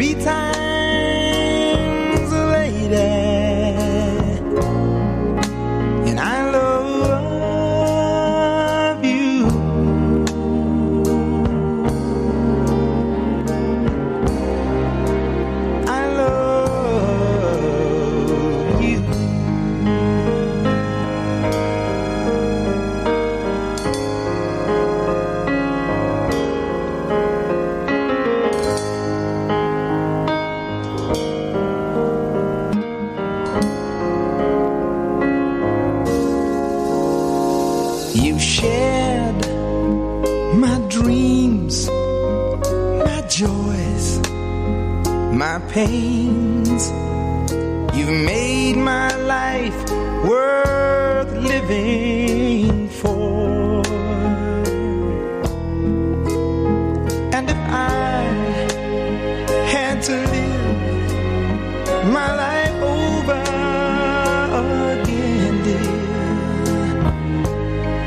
Three times You shared my dreams, my joys, my pains. You've made my life worth living for. And if I had to live my life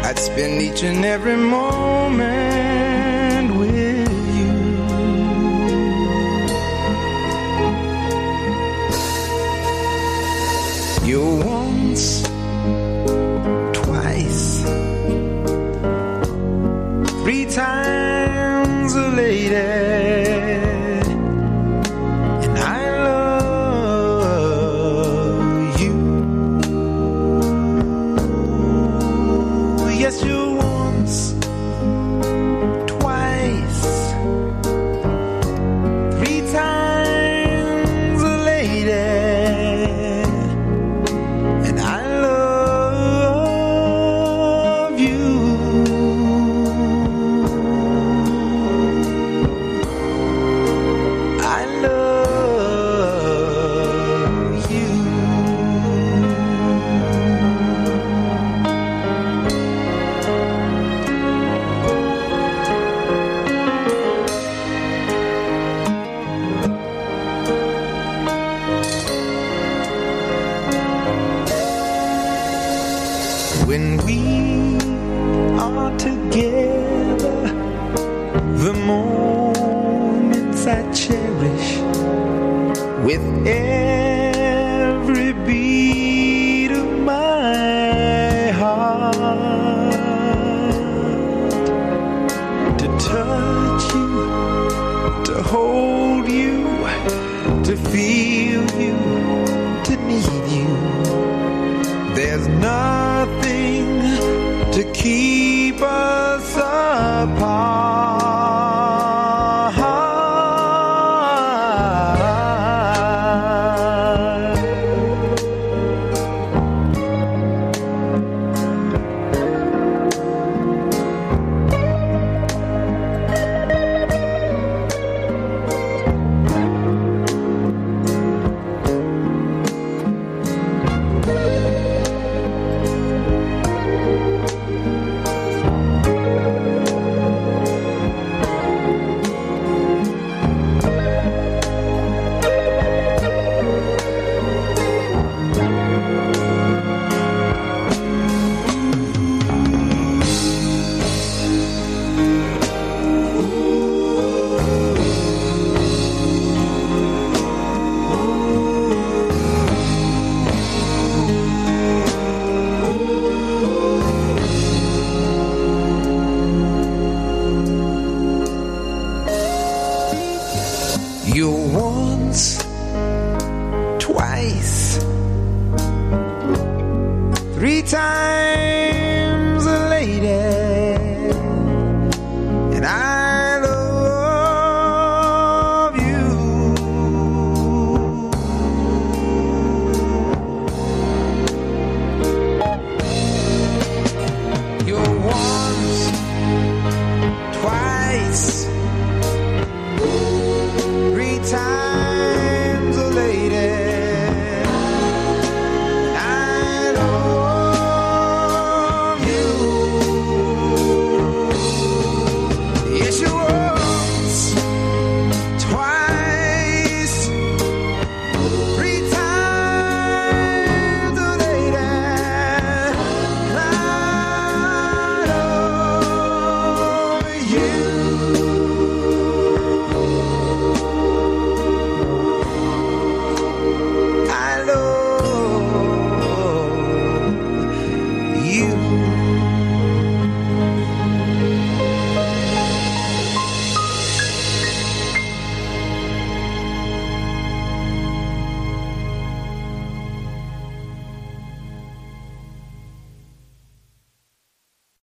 I'd spend each and every moment with you. You're once, twice, three times a lady, you once, when we are together, the moments I cherish with every beat of my heart. To touch you, to hold you, to feel you, keep us apart. You once, twice, three times